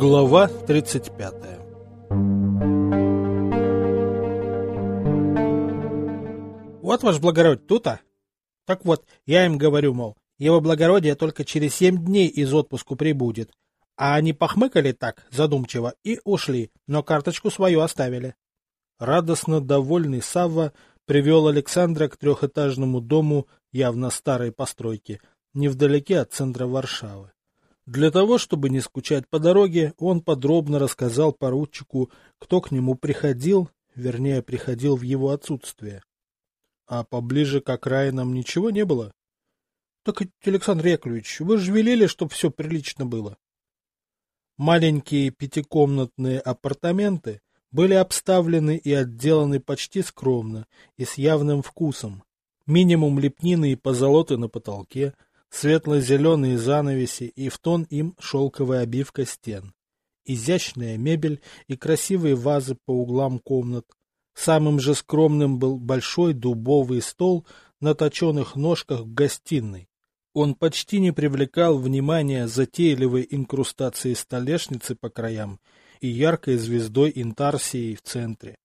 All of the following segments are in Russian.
Глава 35 Вот ваш благородие, тут-а? Так вот, я им говорю, мол, его благородие только через семь дней из отпуску прибудет. А они похмыкали так, задумчиво, и ушли, но карточку свою оставили. Радостно довольный Савва привел Александра к трехэтажному дому явно старой постройки, невдалеке от центра Варшавы. Для того, чтобы не скучать по дороге, он подробно рассказал поручику, кто к нему приходил, вернее, приходил в его отсутствие. А поближе к окраинам ничего не было? — Так, Александр Яковлевич, вы же велели, чтобы все прилично было. Маленькие пятикомнатные апартаменты были обставлены и отделаны почти скромно и с явным вкусом. Минимум лепнины и позолоты на потолке — светло-зеленые занавеси и в тон им шелковая обивка стен, изящная мебель и красивые вазы по углам комнат. Самым же скромным был большой дубовый стол на точеных ножках в гостиной. Он почти не привлекал внимания затейливой инкрустацией столешницы по краям и яркой звездой интарсии в центре.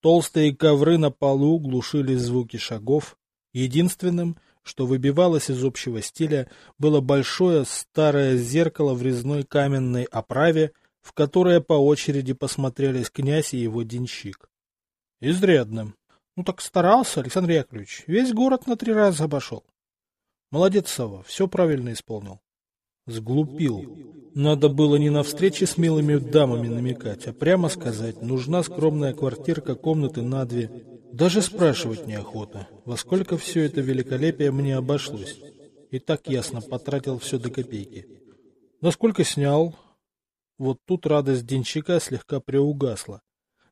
Толстые ковры на полу глушили звуки шагов. Единственным, что выбивалось из общего стиля, было большое старое зеркало в резной каменной оправе, в которое по очереди посмотрелись князь и его денщик. Изрядно. Ну так старался, Александр Яковлевич. Весь город на три раза обошел. Молодец, Сава, все правильно исполнил. Сглупил. Надо было не на встрече с милыми дамами намекать, а прямо сказать, нужна скромная квартирка комнаты на две, даже спрашивать неохота, во сколько все это великолепие мне обошлось. И так ясно потратил все до копейки. Насколько снял? Вот тут радость денщика слегка приугасла.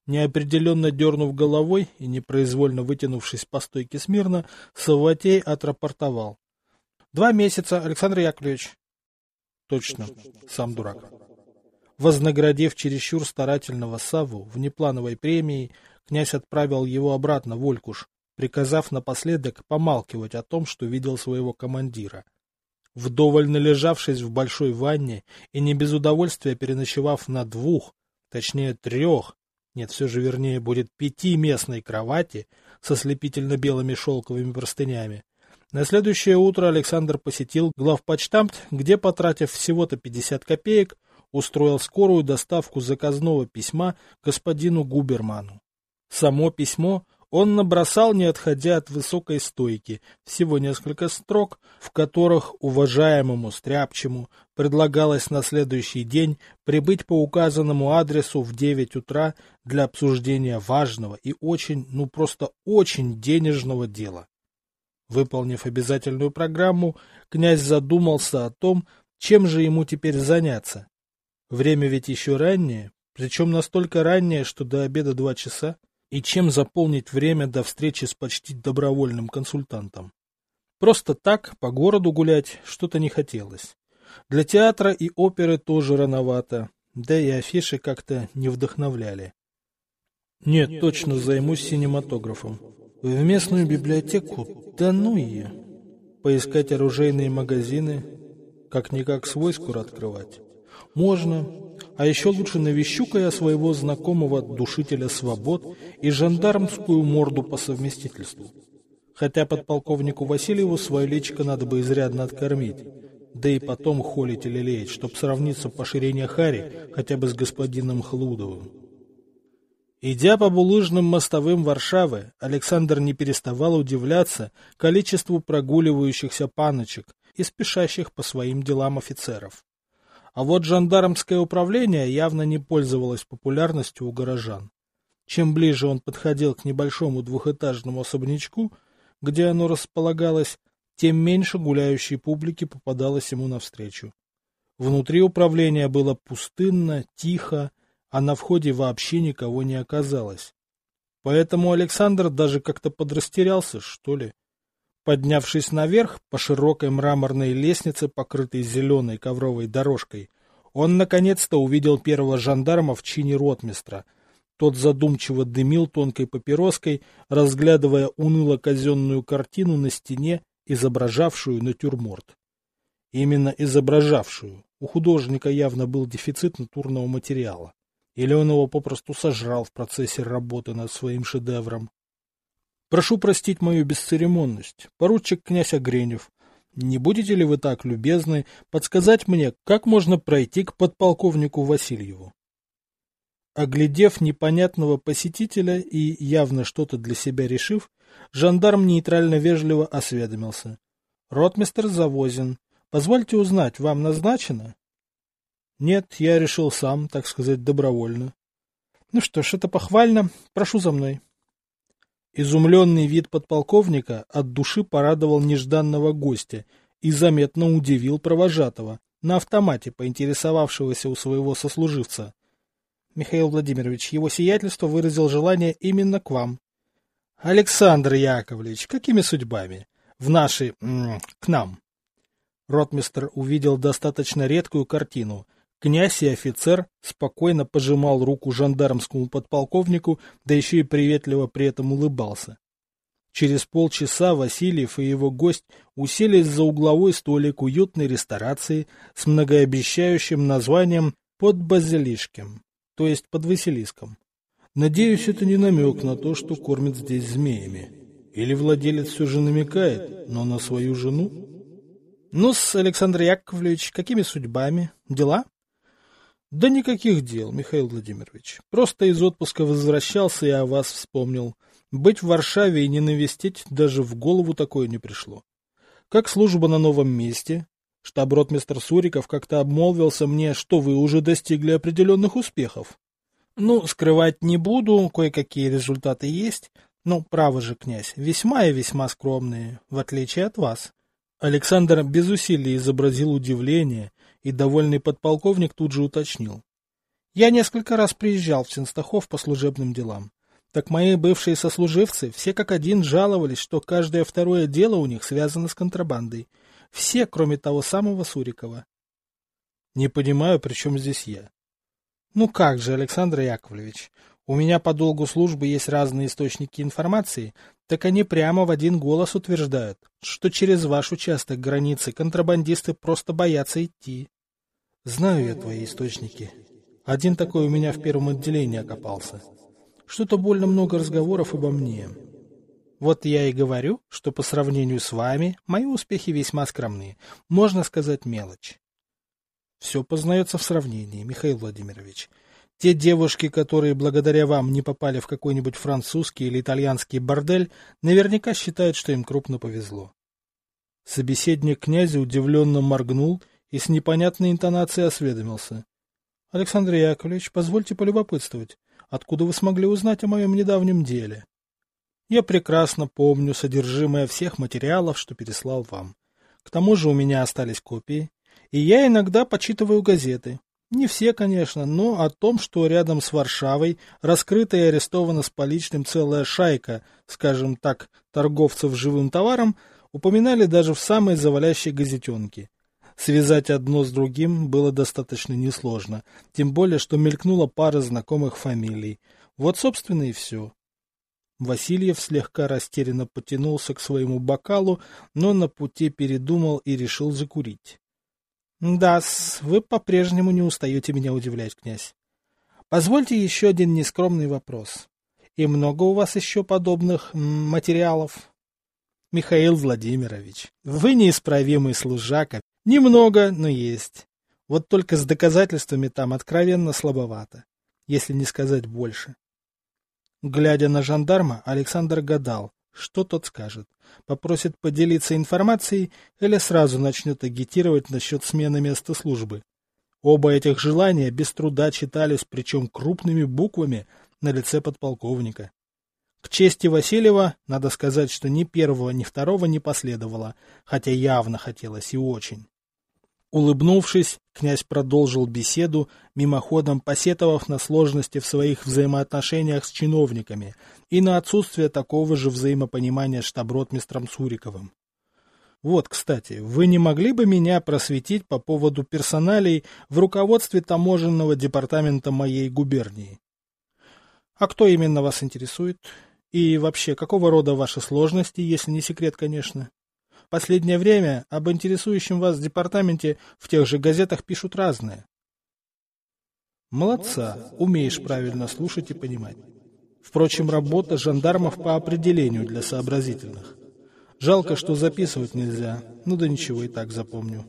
Неопределенно дернув головой и непроизвольно вытянувшись по стойке смирно, Саватей отрапортовал. — Два месяца, Александр Яковлевич. — Точно, сам дурак. Вознаградив чересчур старательного Саву внеплановой премией, князь отправил его обратно в Олькуш, приказав напоследок помалкивать о том, что видел своего командира. Вдоволь належавшись в большой ванне и не без удовольствия переночевав на двух, точнее трех, нет, все же вернее будет пятиместной кровати со слепительно-белыми шелковыми простынями, на следующее утро Александр посетил главпочтамт, где, потратив всего-то 50 копеек, устроил скорую доставку заказного письма господину Губерману. Само письмо он набросал, не отходя от высокой стойки, всего несколько строк, в которых уважаемому Стряпчему предлагалось на следующий день прибыть по указанному адресу в 9 утра для обсуждения важного и очень, ну просто очень денежного дела. Выполнив обязательную программу, князь задумался о том, чем же ему теперь заняться. Время ведь еще раннее, причем настолько раннее, что до обеда два часа и чем заполнить время до встречи с почти добровольным консультантом. Просто так, по городу гулять, что-то не хотелось. Для театра и оперы тоже рановато, да и афиши как-то не вдохновляли. Нет, точно займусь синематографом. В местную библиотеку, да ну ее. Поискать оружейные магазины, как-никак свой скоро открывать. Можно, а еще лучше навещу-ка я своего знакомого душителя свобод и жандармскую морду по совместительству. Хотя подполковнику Васильеву свое личико надо бы изрядно откормить, да и потом холить или леять, чтоб сравниться по ширине Хари хотя бы с господином Хлудовым. Идя по булыжным мостовым Варшавы, Александр не переставал удивляться количеству прогуливающихся паночек и спешащих по своим делам офицеров. А вот жандармское управление явно не пользовалось популярностью у горожан. Чем ближе он подходил к небольшому двухэтажному особнячку, где оно располагалось, тем меньше гуляющей публики попадалось ему навстречу. Внутри управления было пустынно, тихо, а на входе вообще никого не оказалось. Поэтому Александр даже как-то подрастерялся, что ли. Поднявшись наверх по широкой мраморной лестнице, покрытой зеленой ковровой дорожкой, он наконец-то увидел первого жандарма в чине ротмистра. Тот задумчиво дымил тонкой папироской, разглядывая уныло казенную картину на стене, изображавшую натюрморт. именно изображавшую. У художника явно был дефицит натурного материала. Или он его попросту сожрал в процессе работы над своим шедевром. Прошу простить мою бесцеремонность. Поручик князь Огренев, не будете ли вы так любезны подсказать мне, как можно пройти к подполковнику Васильеву? Оглядев непонятного посетителя и явно что-то для себя решив, жандарм нейтрально вежливо осведомился. — Ротмистер Завозин, позвольте узнать, вам назначено? — Нет, я решил сам, так сказать, добровольно. — Ну что ж, это похвально. Прошу за мной. Изумленный вид подполковника от души порадовал нежданного гостя и заметно удивил провожатого, на автомате поинтересовавшегося у своего сослуживца. Михаил Владимирович, его сиятельство выразил желание именно к вам. Александр Яковлевич, какими судьбами? В наши... к нам. Ротмистр увидел достаточно редкую картину. Князь и офицер спокойно пожимал руку жандармскому подполковнику, да еще и приветливо при этом улыбался. Через полчаса Васильев и его гость уселись за угловой столик уютной ресторации с многообещающим названием «Под базилишком», то есть под Василиском. Надеюсь, это не намек на то, что кормят здесь змеями. Или владелец все же намекает, но на свою жену? Ну-с, Александр Яковлевич, какими судьбами? Дела? Да никаких дел, Михаил Владимирович. Просто из отпуска возвращался и о вас вспомнил. Быть в Варшаве и не навестить даже в голову такое не пришло. Как служба на новом месте? Штаб-ротмистр Суриков как-то обмолвился мне, что вы уже достигли определенных успехов. Ну, скрывать не буду, кое-какие результаты есть. Но, право же, князь, весьма и весьма скромные, в отличие от вас. Александр без усилий изобразил удивление, и довольный подполковник тут же уточнил. Я несколько раз приезжал в Сенстахов по служебным делам. Так мои бывшие сослуживцы все как один жаловались, что каждое второе дело у них связано с контрабандой. Все, кроме того самого Сурикова. Не понимаю, при чем здесь я. Ну как же, Александр Яковлевич, у меня по долгу службы есть разные источники информации, так они прямо в один голос утверждают, что через ваш участок границы контрабандисты просто боятся идти. Знаю я твои источники. Один такой у меня в первом отделении окопался. Что-то больно много разговоров обо мне. Вот я и говорю, что по сравнению с вами мои успехи весьма скромны. Можно сказать мелочь. Все познается в сравнении, Михаил Владимирович. Те девушки, которые благодаря вам не попали в какой-нибудь французский или итальянский бордель, наверняка считают, что им крупно повезло. Собеседник князя удивленно моргнул и с непонятной интонацией осведомился. — Александр Яковлевич, позвольте полюбопытствовать, откуда вы смогли узнать о моем недавнем деле? Я прекрасно помню содержимое всех материалов, что переслал вам. К тому же у меня остались копии, и я иногда почитываю газеты. Не все, конечно, но о том, что рядом с Варшавой раскрыта и арестована с поличным целая шайка, скажем так, торговцев живым товаром, упоминали даже в самой завалящей газетенке. Связать одно с другим было достаточно несложно, тем более, что мелькнула пара знакомых фамилий. Вот, собственно, и все. Васильев слегка растерянно потянулся к своему бокалу, но на пути передумал и решил закурить. — да вы по-прежнему не устаете меня удивлять, князь. Позвольте еще один нескромный вопрос. И много у вас еще подобных материалов? Михаил Владимирович, вы неисправимый служака, Немного, но есть. Вот только с доказательствами там откровенно слабовато, если не сказать больше. Глядя на жандарма, Александр гадал, что тот скажет. Попросит поделиться информацией или сразу начнет агитировать насчет смены места службы. Оба этих желания без труда читались, причем крупными буквами, на лице подполковника. К чести Васильева, надо сказать, что ни первого, ни второго не последовало, хотя явно хотелось и очень. Улыбнувшись, князь продолжил беседу, мимоходом посетовав на сложности в своих взаимоотношениях с чиновниками и на отсутствие такого же взаимопонимания штаб-ротмистром Суриковым. Вот, кстати, вы не могли бы меня просветить по поводу персоналей в руководстве таможенного департамента моей губернии? А кто именно вас интересует? И вообще, какого рода ваши сложности, если не секрет, конечно? Последнее время об интересующем вас департаменте в тех же газетах пишут разное. Молодца, умеешь правильно слушать и понимать. Впрочем, работа жандармов по определению для сообразительных. Жалко, что записывать нельзя. Ну да ничего, и так запомню.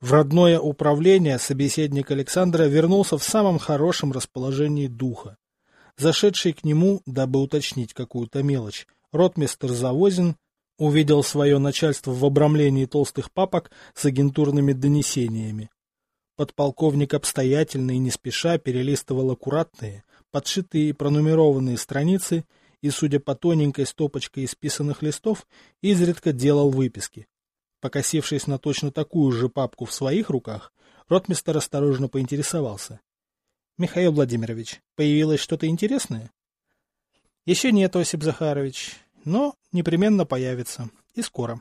В родное управление собеседник Александра вернулся в самом хорошем расположении духа. Зашедший к нему, дабы уточнить какую-то мелочь, ротмистер Завозин увидел свое начальство в обрамлении толстых папок с агентурными донесениями. Подполковник обстоятельно и не спеша перелистывал аккуратные, подшитые и пронумерованные страницы и, судя по тоненькой стопочке исписанных листов, изредка делал выписки. Покосившись на точно такую же папку в своих руках, ротмистер осторожно поинтересовался. — Михаил Владимирович, появилось что-то интересное? — Еще нет, Осип Захарович, но непременно появится. И скоро.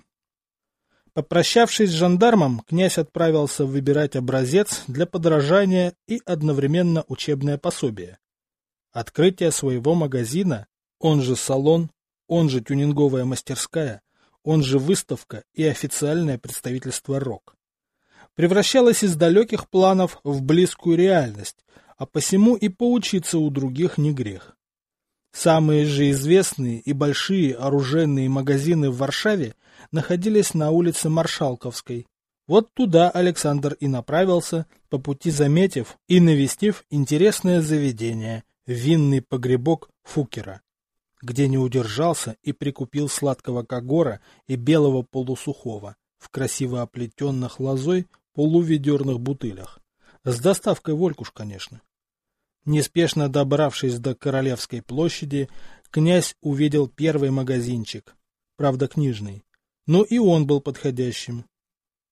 Попрощавшись с жандармом, князь отправился выбирать образец для подражания и одновременно учебное пособие. Открытие своего магазина, он же салон, он же тюнинговая мастерская, он же выставка и официальное представительство РОК. Превращалось из далеких планов в близкую реальность, а посему и поучиться у других не грех. Самые же известные и большие оружейные магазины в Варшаве находились на улице Маршалковской. Вот туда Александр и направился, по пути заметив и навестив интересное заведение – винный погребок Фукера, где не удержался и прикупил сладкого кагора и белого полусухого в красиво оплетенных лозой полуведерных бутылях. С доставкой Волькуш, конечно. Неспешно добравшись до Королевской площади, князь увидел первый магазинчик, правда книжный, но и он был подходящим.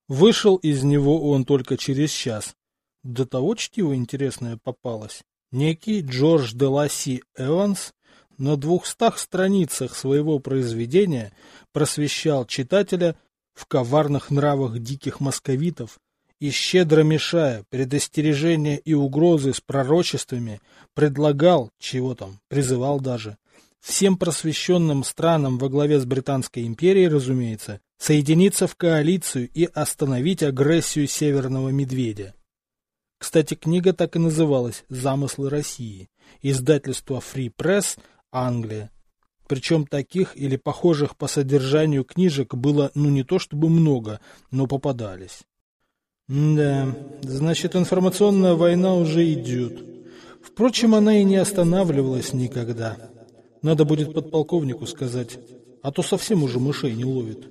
Вышел из него он только через час. До того чтиво интересное попалось. Некий Джордж де Ласси Эванс на двухстах страницах своего произведения просвещал читателя в коварных нравах диких московитов и, щедро мешая предостережения и угрозы с пророчествами, предлагал, чего там, призывал даже, всем просвещенным странам во главе с Британской империей, разумеется, соединиться в коалицию и остановить агрессию Северного Медведя. Кстати, книга так и называлась «Замыслы России», издательство Free Press, Англия. Причем таких или похожих по содержанию книжек было ну не то чтобы много, но попадались. Да, значит, информационная война уже идет. Впрочем, она и не останавливалась никогда. Надо будет подполковнику сказать, а то совсем уже мышей не ловит.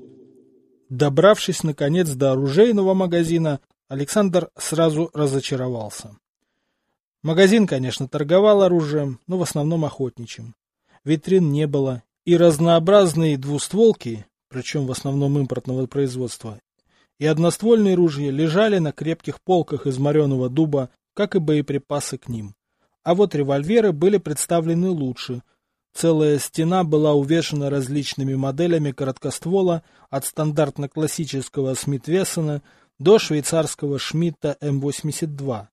Добравшись, наконец, до оружейного магазина, Александр сразу разочаровался. Магазин, конечно, торговал оружием, но в основном охотничьим. Витрин не было, и разнообразные двустволки, причем в основном импортного производства, и одноствольные ружья лежали на крепких полках из мореного дуба, как и боеприпасы к ним. А вот револьверы были представлены лучше. Целая стена была увешана различными моделями короткоствола от стандартно-классического Смит-Вессона до швейцарского Шмидта М82.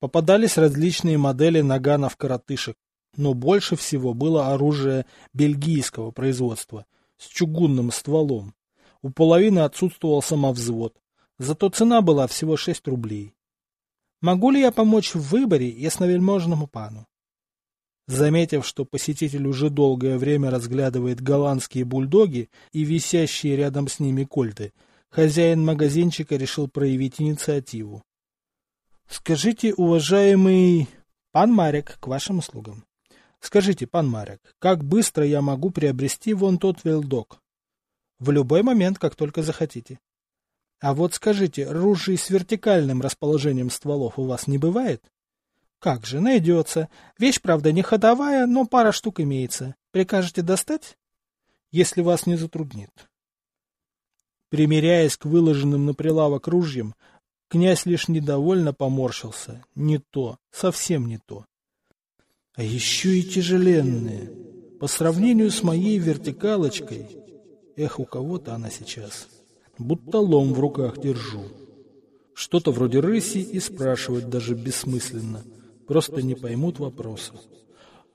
Попадались различные модели наганов-коротышек, но больше всего было оружие бельгийского производства с чугунным стволом. У половины отсутствовал самовзвод. Зато цена была всего 6 рублей. Могу ли я помочь в выборе ясновельможному пану? Заметив, что посетитель уже долгое время разглядывает голландские бульдоги и висящие рядом с ними кольты, хозяин магазинчика решил проявить инициативу. «Скажите, уважаемый пан Марек, к вашим услугам. Скажите, пан Марек, как быстро я могу приобрести вон тот вилдог? В любой момент, как только захотите. А вот скажите, ружей с вертикальным расположением стволов у вас не бывает? Как же, найдется. Вещь, правда, не ходовая, но пара штук имеется. Прикажете достать? Если вас не затруднит. Примеряясь к выложенным на прилавок ружьям, князь лишь недовольно поморщился. Не то, совсем не то. А еще и тяжеленные. По сравнению с моей вертикалочкой, Эх, у кого-то она сейчас. Будто лом в руках держу. Что-то вроде рыси и спрашивать даже бессмысленно. Просто не поймут вопроса.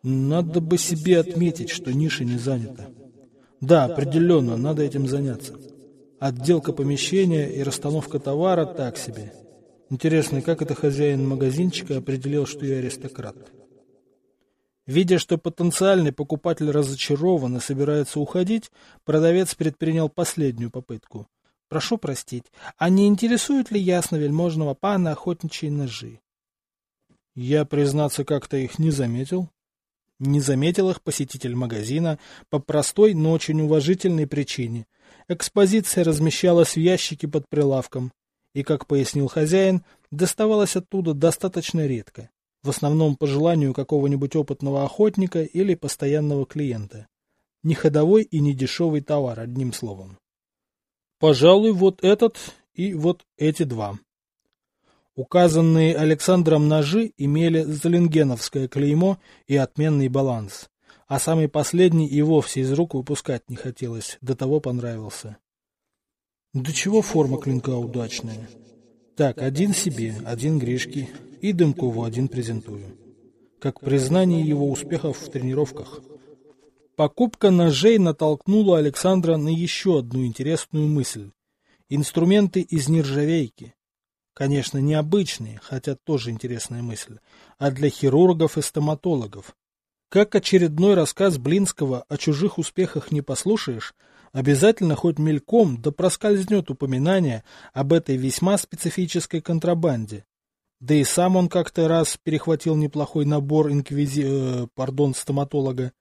Надо бы себе отметить, что ниша не занята. Да, определенно, надо этим заняться. Отделка помещения и расстановка товара так себе. Интересно, как это хозяин магазинчика определил, что я аристократ? Видя, что потенциальный покупатель разочарован и собирается уходить, продавец предпринял последнюю попытку. «Прошу простить, а не интересует ли ясновельможного пана охотничьи ножи?» Я, признаться, как-то их не заметил. Не заметил их посетитель магазина по простой, но очень уважительной причине. Экспозиция размещалась в ящике под прилавком, и, как пояснил хозяин, доставалась оттуда достаточно редко в основном по желанию какого-нибудь опытного охотника или постоянного клиента. Не ходовой и не дешевый товар, одним словом. Пожалуй, вот этот и вот эти два. Указанные Александром ножи имели заленгеновское клеймо и отменный баланс, а самый последний и вовсе из рук выпускать не хотелось, до того понравился. Да чего форма клинка удачная. Так, один себе, один Гришке, и Дымкову один презентую. Как признание его успехов в тренировках. Покупка ножей натолкнула Александра на еще одну интересную мысль. Инструменты из нержавейки. Конечно, необычные, хотя тоже интересная мысль, а для хирургов и стоматологов. Как очередной рассказ Блинского о чужих успехах не послушаешь, обязательно хоть мельком да проскользнет упоминание об этой весьма специфической контрабанде. Да и сам он как-то раз перехватил неплохой набор инквизи... Э, пардон, стоматолога.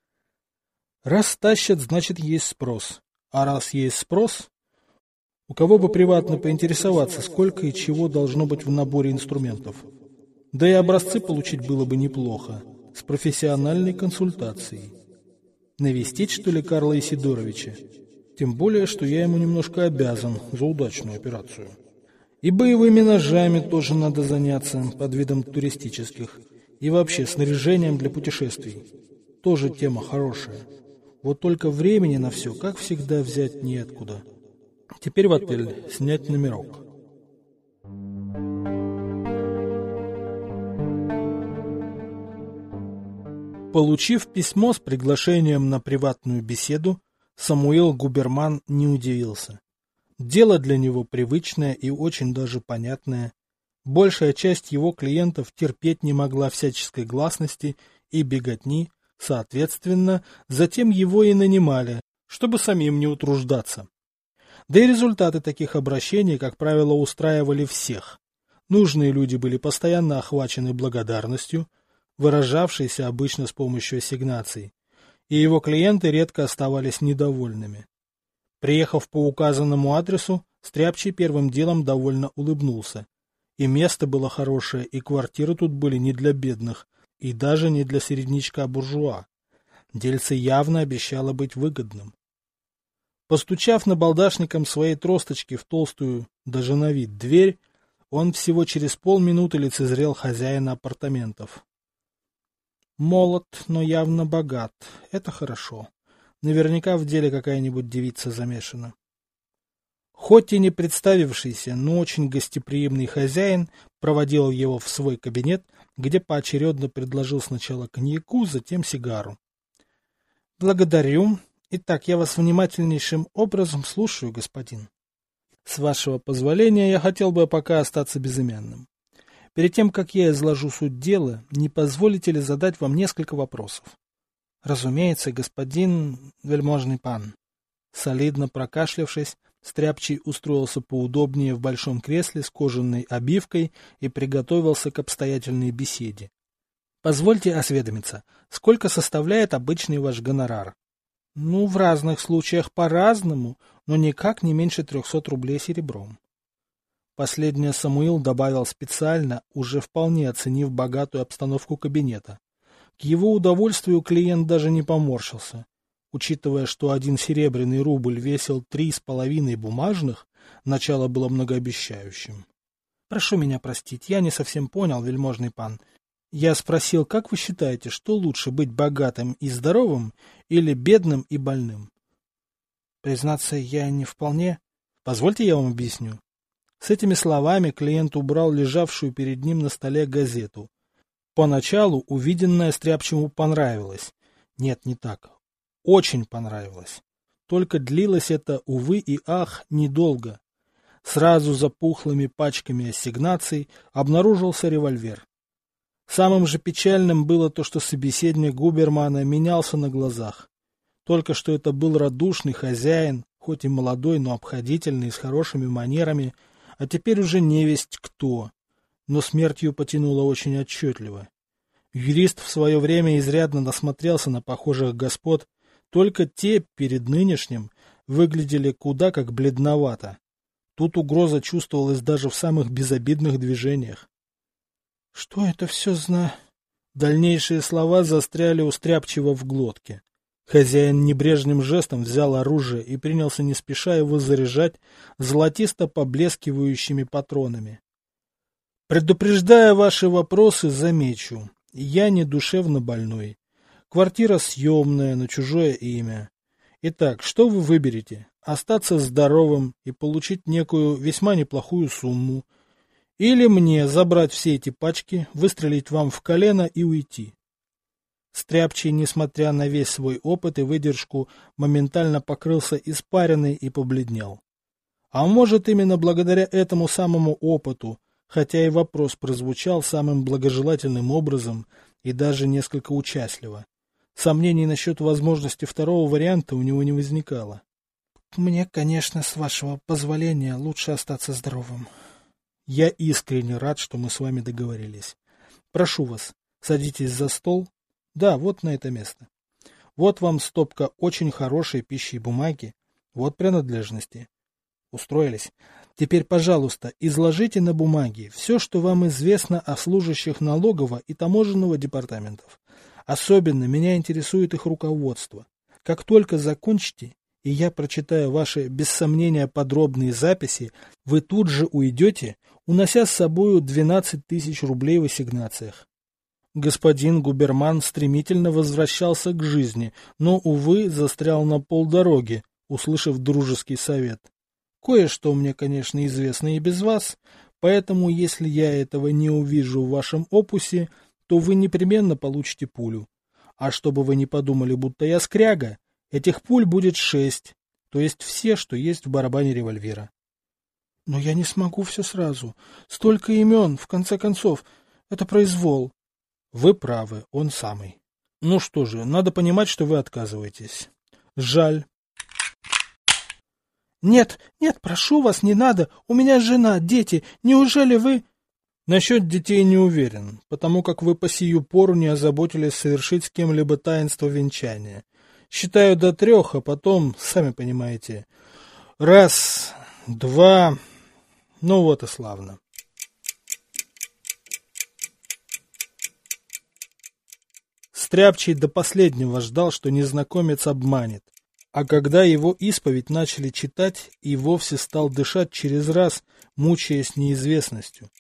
Раз тащат, значит есть спрос. А раз есть спрос, у кого бы приватно поинтересоваться, сколько и чего должно быть в наборе инструментов. Да и образцы получить было бы неплохо, с профессиональной консультацией. Навестить, что ли, Карла Исидоровича? Тем более, что я ему немножко обязан за удачную операцию. И боевыми ножами тоже надо заняться под видом туристических. И вообще снаряжением для путешествий. Тоже тема хорошая. Вот только времени на все, как всегда, взять неоткуда. Теперь в отель снять номерок. Получив письмо с приглашением на приватную беседу, Самуил Губерман не удивился. Дело для него привычное и очень даже понятное. Большая часть его клиентов терпеть не могла всяческой гласности и беготни, соответственно, затем его и нанимали, чтобы самим не утруждаться. Да и результаты таких обращений, как правило, устраивали всех. Нужные люди были постоянно охвачены благодарностью, выражавшейся обычно с помощью ассигнаций, и его клиенты редко оставались недовольными. Приехав по указанному адресу, Стряпчий первым делом довольно улыбнулся. И место было хорошее, и квартиры тут были не для бедных, и даже не для середнячка-буржуа. Дельце явно обещало быть выгодным. Постучав на балдашником своей тросточки в толстую, даже на вид, дверь, он всего через полминуты лицезрел хозяина апартаментов. Молод, но явно богат. Это хорошо. Наверняка в деле какая-нибудь девица замешана. Хоть и не представившийся, но очень гостеприимный хозяин проводил его в свой кабинет, где поочередно предложил сначала коньяку, затем сигару. «Благодарю. Итак, я вас внимательнейшим образом слушаю, господин. С вашего позволения, я хотел бы пока остаться безымянным. Перед тем, как я изложу суть дела, не позволите ли задать вам несколько вопросов? Разумеется, господин вельможный пан. Солидно прокашлявшись, Стряпчий устроился поудобнее в большом кресле с кожаной обивкой и приготовился к обстоятельной беседе. Позвольте осведомиться, сколько составляет обычный ваш гонорар? Ну, в разных случаях по-разному, но никак не меньше трехсот рублей серебром. Последнее Самуил добавил специально, уже вполне оценив богатую обстановку кабинета. К его удовольствию клиент даже не поморщился. Учитывая, что один серебряный рубль весил три с половиной бумажных, начало было многообещающим. Прошу меня простить, я не совсем понял, вельможный пан. Я спросил, как вы считаете, что лучше быть богатым и здоровым или бедным и больным? Признаться, я не вполне. Позвольте я вам объясню. С этими словами клиент убрал лежавшую перед ним на столе газету. Поначалу увиденное Стряпчему понравилось. Нет, не так. Очень понравилось. только длилось это, увы и ах, недолго. Сразу за пухлыми пачками ассигнаций обнаружился револьвер. Самым же печальным было то, что собеседник Губермана менялся на глазах. Только что это был радушный хозяин, хоть и молодой, но обходительный, с хорошими манерами, а теперь уже невесть кто. Но смертью потянуло очень отчетливо. Юрист в свое время изрядно насмотрелся на похожих господ, только те перед нынешним выглядели куда как бледновато. Тут угроза чувствовалась даже в самых безобидных движениях. — Что это все зна... Дальнейшие слова застряли у Стряпчего в глотке. Хозяин небрежным жестом взял оружие и принялся не спеша его заряжать золотисто поблескивающими патронами. Предупреждая ваши вопросы, замечу, я не душевно больной. Квартира съемная, на чужое имя. Итак, что вы выберете? Остаться здоровым и получить некую весьма неплохую сумму? Или мне забрать все эти пачки, выстрелить вам в колено и уйти? Стряпчий, несмотря на весь свой опыт и выдержку, моментально покрылся испариной и побледнел. А может, именно благодаря этому самому опыту, хотя и вопрос прозвучал самым благожелательным образом и даже несколько участливо. Сомнений насчет возможности второго варианта у него не возникало. «Мне, конечно, с вашего позволения лучше остаться здоровым. Я искренне рад, что мы с вами договорились. Прошу вас, садитесь за стол, да, вот на это место. Вот вам стопка очень хорошей пищи и бумаги. Вот принадлежности. Устроились. Теперь, пожалуйста, изложите на бумаге все, что вам известно о служащих налогового и таможенного департаментов. Особенно меня интересует их руководство. Как только закончите, и я прочитаю ваши, без сомнения, подробные записи, вы тут же уйдете, унося с собою 12 тысяч рублей в ассигнациях. Господин Губерман стремительно возвращался к жизни, но, увы, застрял на полдороги, услышав дружеский совет. Кое-что мне, конечно, известно и без вас, поэтому, если я этого не увижу в вашем опусе, то вы непременно получите пулю. А чтобы вы не подумали, будто я скряга, этих пуль будет шесть, то есть все, что есть в барабане револьвера. Но я не смогу все сразу. Столько имен, в конце концов. Это произвол. Вы правы, он самый. Ну что же, надо понимать, что вы отказываетесь. Жаль. Нет, нет, прошу вас, не надо. У меня жена, дети. Неужели вы... Насчет детей не уверен, потому как вы по сию пору не озаботились совершить с кем-либо таинство венчания. Считаю до трех, а потом, сами понимаете, раз, два... Ну вот и славно. Стряпчий до последнего ждал, что незнакомец обманет. А когда его исповедь начали читать, и вовсе стал дышать через раз, мучаясь неизвестностью.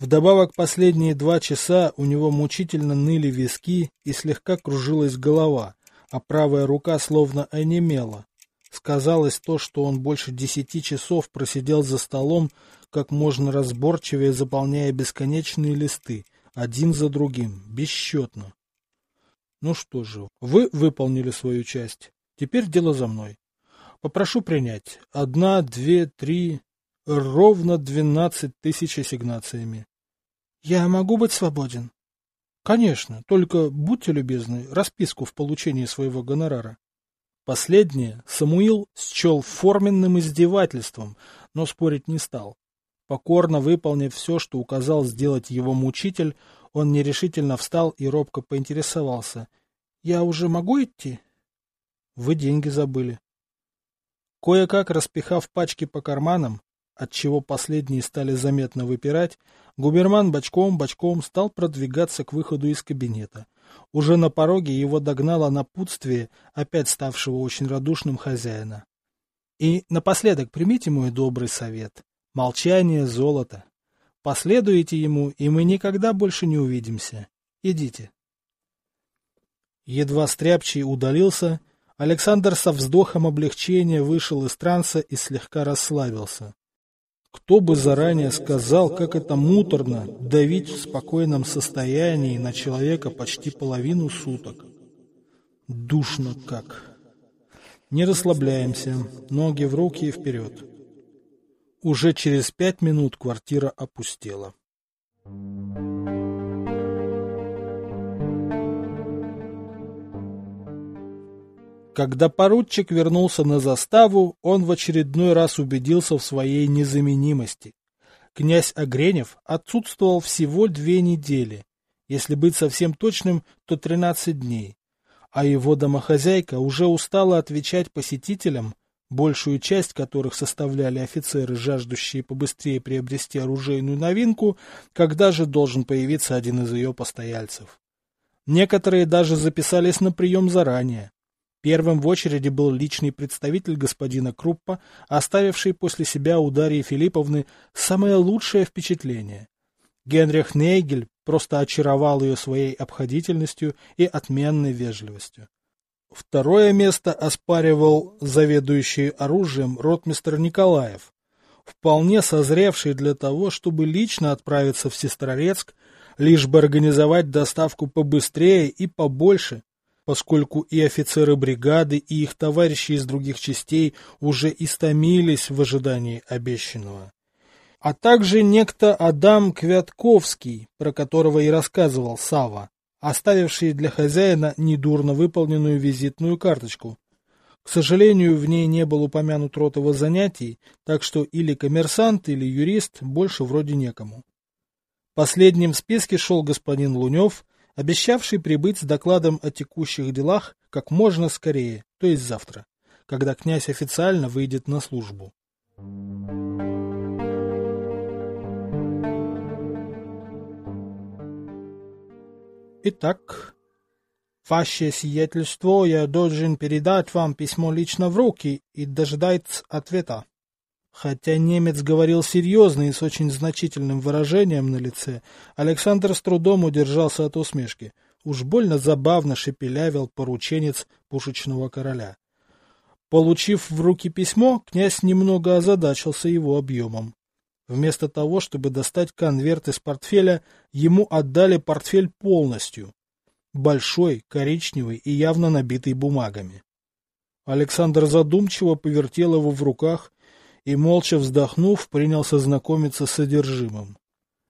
Вдобавок последние два часа у него мучительно ныли виски и слегка кружилась голова, а правая рука словно онемела. Сказалось то, что он больше десяти часов просидел за столом, как можно разборчивее заполняя бесконечные листы, один за другим, бесчетно. Ну что же, вы выполнили свою часть. Теперь дело за мной. Попрошу принять. Одна, две, три, ровно двенадцать тысяч ассигнациями. Я могу быть свободен? Конечно, только будьте любезны, расписку в получении своего гонорара. Последнее Самуил счел форменным издевательством, но спорить не стал. Покорно выполнив все, что указал сделать его мучитель, он нерешительно встал и робко поинтересовался. — Я уже могу идти? — Вы деньги забыли. Кое-как распихав пачки по карманам, отчего последние стали заметно выпирать, губерман бочком-бочком стал продвигаться к выходу из кабинета. Уже на пороге его догнало напутствие, опять ставшего очень радушным хозяина. И напоследок примите мой добрый совет. Молчание — золото. Последуйте ему, и мы никогда больше не увидимся. Идите. Едва Стряпчий удалился, Александр со вздохом облегчения вышел из транса и слегка расслабился. Кто бы заранее сказал, как это муторно давить в спокойном состоянии на человека почти половину суток. Душно как. Не расслабляемся, ноги в руки и вперед. Уже через пять минут квартира опустела. Когда поручик вернулся на заставу, он в очередной раз убедился в своей незаменимости. Князь Огренев отсутствовал всего две недели. Если быть совсем точным, то 13 дней. А его домохозяйка уже устала отвечать посетителям, большую часть которых составляли офицеры, жаждущие побыстрее приобрести оружейную новинку, когда же должен появиться один из ее постояльцев. Некоторые даже записались на прием заранее. Первым в очереди был личный представитель господина Круппа, оставивший после себя у Дарьи Филипповны самое лучшее впечатление. Генрих Нейгель просто очаровал ее своей обходительностью и отменной вежливостью. Второе место оспаривал заведующий оружием ротмистр Николаев, вполне созревший для того, чтобы лично отправиться в Сестрорецк, лишь бы организовать доставку побыстрее и побольше, поскольку и офицеры бригады, и их товарищи из других частей уже истомились в ожидании обещанного. А также некто Адам Квятковский, про которого и рассказывал Сава, оставивший для хозяина недурно выполненную визитную карточку. К сожалению, в ней не был упомянут род его занятий, так что или коммерсант, или юрист больше вроде некому. Последним в списке шел господин Лунев, обещавший прибыть с докладом о текущих делах как можно скорее, то есть завтра, когда князь официально выйдет на службу. Итак, ваше сиятельство, я должен передать вам письмо лично в руки и дожидать ответа. Хотя немец говорил серьезно и с очень значительным выражением на лице, Александр с трудом удержался от усмешки. Уж больно забавно шепелявил порученец пушечного короля. Получив в руки письмо, князь немного озадачился его объемом. Вместо того, чтобы достать конверт из портфеля, ему отдали портфель полностью. Большой, коричневый и явно набитый бумагами. Александр задумчиво повертел его в руках и, молча вздохнув, принялся знакомиться с содержимым.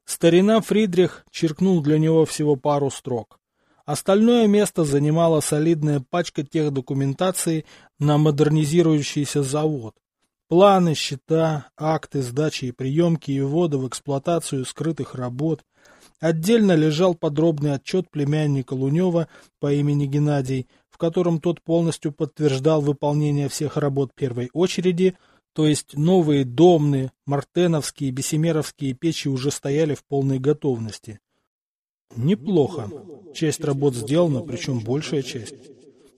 Старина Фридрих черкнул для него всего пару строк. Остальное место занимала солидная пачка тех документаций на модернизирующийся завод. Планы, счета, акты сдачи и приемки и ввода в эксплуатацию скрытых работ. Отдельно лежал подробный отчет племянника Лунева по имени Геннадий, в котором тот полностью подтверждал выполнение всех работ первой очереди, то есть новые домные, мартеновские, бесемеровские печи уже стояли в полной готовности. Неплохо. Часть работ сделана, причем большая часть.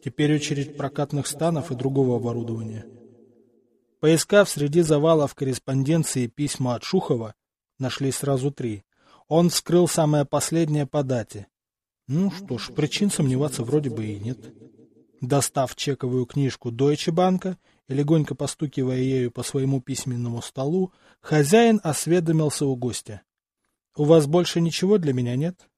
Теперь очередь прокатных станов и другого оборудования. Поискав среди завалов корреспонденции письма от Шухова, нашли сразу три. Он вскрыл самое последнее по дате. Ну что ж, причин сомневаться вроде бы и нет. Достав чековую книжку Deutsche Банка и легонько постукивая ею по своему письменному столу, хозяин осведомился у гостя. — У вас больше ничего для меня нет?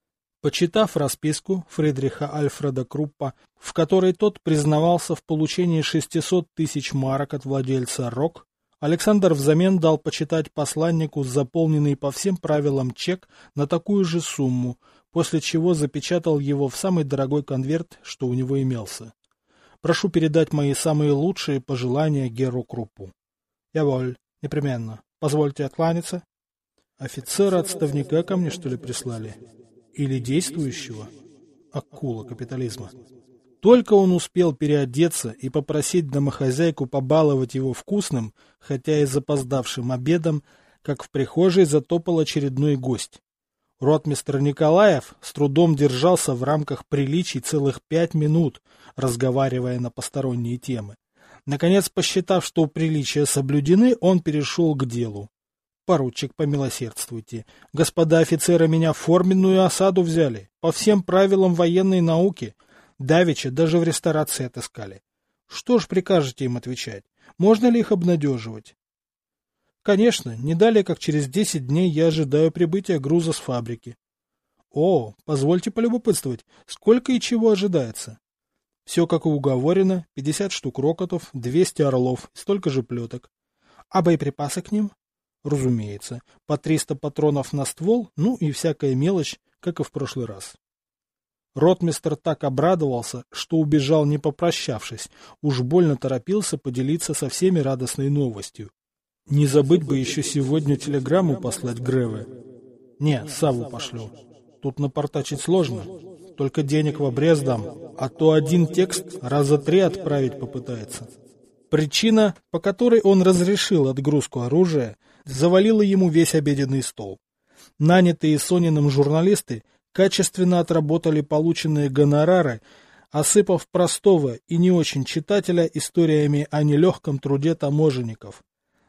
Почитав расписку Фридриха Альфреда Круппа, в которой тот признавался в получении 600 тысяч марок от владельца РОК, Александр взамен дал почитать посланнику заполненный по всем правилам чек на такую же сумму, после чего запечатал его в самый дорогой конверт, что у него имелся. Прошу передать мои самые лучшие пожелания Геру Круппу. Я воль, непременно. Позвольте откланяться. Офицера-отставника ко мне, что ли, прислали? Или действующего? Акула капитализма. Только он успел переодеться и попросить домохозяйку побаловать его вкусным, хотя и запоздавшим обедом, как в прихожей затопал очередной гость. Ротмистр Николаев с трудом держался в рамках приличий целых пять минут, разговаривая на посторонние темы. Наконец, посчитав, что приличия соблюдены, он перешел к делу. «Поручик, помилосердствуйте. Господа офицеры меня в форменную осаду взяли, по всем правилам военной науки. Давича даже в ресторации отыскали. Что ж прикажете им отвечать? Можно ли их обнадеживать? Конечно, не далее, как через десять дней я ожидаю прибытия груза с фабрики. О, позвольте полюбопытствовать, сколько и чего ожидается? Все как и уговорено, 50 штук рокотов, 200 орлов столько же плеток. А боеприпасы к ним? Разумеется, по 300 патронов на ствол, ну и всякая мелочь, как и в прошлый раз. Ротмистр так обрадовался, что убежал не попрощавшись, уж больно торопился поделиться со всеми радостной новостью. Не забыть бы еще сегодня телеграмму послать Греве. Не, Саву пошлю. Тут напортачить сложно. Только денег в обрез дам, а то один текст раза три отправить попытается. Причина, по которой он разрешил отгрузку оружия, завалила ему весь обеденный стол. Нанятые Сониным журналисты качественно отработали полученные гонорары, осыпав простого и не очень читателя историями о нелегком труде таможенников.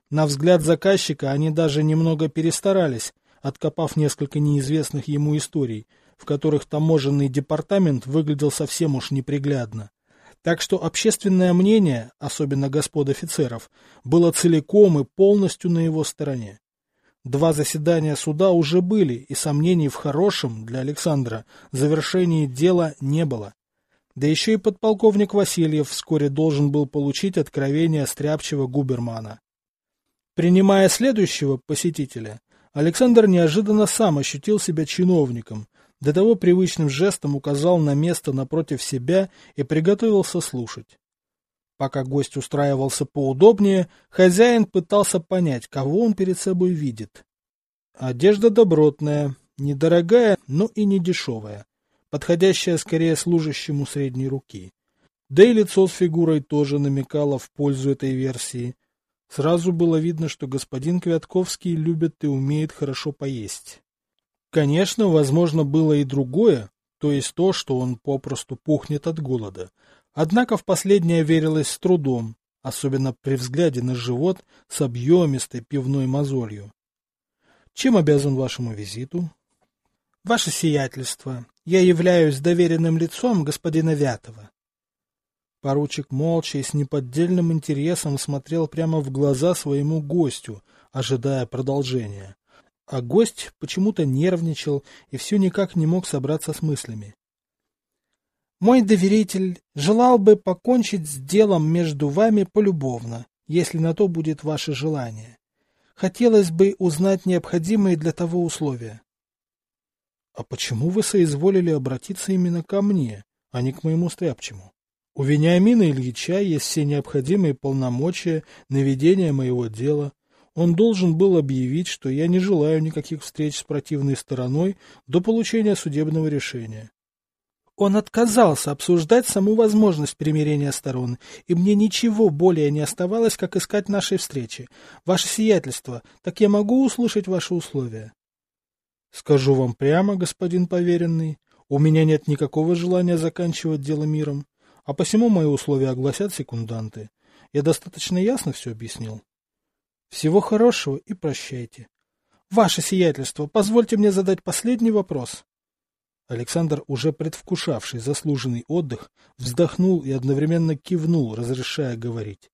На взгляд заказчика они даже немного перестарались, откопав несколько неизвестных ему историй, в которых таможенный департамент выглядел совсем уж неприглядно. Так что общественное мнение, особенно господ офицеров, было целиком и полностью на его стороне. Два заседания суда уже были, и сомнений в хорошем для Александра завершении дела не было. Да еще и подполковник Васильев вскоре должен был получить откровение стряпчего губермана. Принимая следующего посетителя, Александр неожиданно сам ощутил себя чиновником, до того привычным жестом указал на место напротив себя и приготовился слушать. Пока гость устраивался поудобнее, хозяин пытался понять, кого он перед собой видит. Одежда добротная, недорогая, но и не дешевая, подходящая скорее служащему средней руки. Да и лицо с фигурой тоже намекало в пользу этой версии. Сразу было видно, что господин Квятковский любит и умеет хорошо поесть. Конечно, возможно, было и другое, то есть то, что он попросту пухнет от голода, Однако в последнее верилось с трудом, особенно при взгляде на живот с объемистой пивной мозолью. Чем обязан вашему визиту? Ваше сиятельство, я являюсь доверенным лицом господина Вятова. Поручик молча и с неподдельным интересом смотрел прямо в глаза своему гостю, ожидая продолжения. А гость почему-то нервничал и все никак не мог собраться с мыслями. Мой доверитель желал бы покончить с делом между вами полюбовно, если на то будет ваше желание. Хотелось бы узнать необходимые для того условия. — А почему вы соизволили обратиться именно ко мне, а не к моему стряпчему? У Вениамина Ильича есть все необходимые полномочия на ведение моего дела. Он должен был объявить, что я не желаю никаких встреч с противной стороной до получения судебного решения. Он отказался обсуждать саму возможность примирения сторон, и мне ничего более не оставалось, как искать нашей встречи. Ваше сиятельство, так я могу услышать ваши условия? Скажу вам прямо, господин поверенный, у меня нет никакого желания заканчивать дело миром, а посему мои условия огласят секунданты. Я достаточно ясно все объяснил. Всего хорошего и прощайте. Ваше сиятельство, позвольте мне задать последний вопрос. Александр, уже предвкушавший заслуженный отдых, вздохнул и одновременно кивнул, разрешая говорить.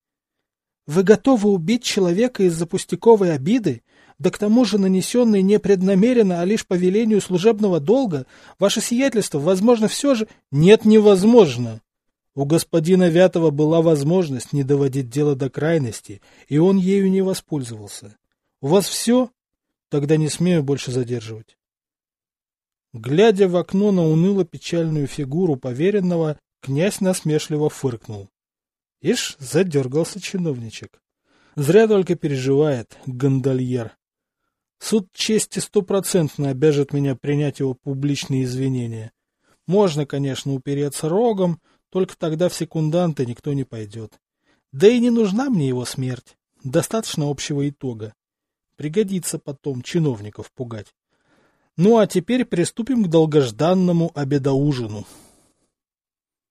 «Вы готовы убить человека из-за пустяковой обиды? Да к тому же нанесенной не преднамеренно, а лишь по велению служебного долга? Ваше сиятельство, возможно, все же...» «Нет, невозможно!» У господина Вятова была возможность не доводить дело до крайности, и он ею не воспользовался. «У вас все? Тогда не смею больше задерживать». Глядя в окно на уныло-печальную фигуру поверенного, князь насмешливо фыркнул. Ишь, задергался чиновничек. Зря только переживает, гондольер. Суд чести стопроцентно обяжет меня принять его публичные извинения. Можно, конечно, упереться рогом, только тогда в секунданты никто не пойдет. Да и не нужна мне его смерть. Достаточно общего итога. Пригодится потом чиновников пугать. Ну а теперь приступим к долгожданному обедоужину.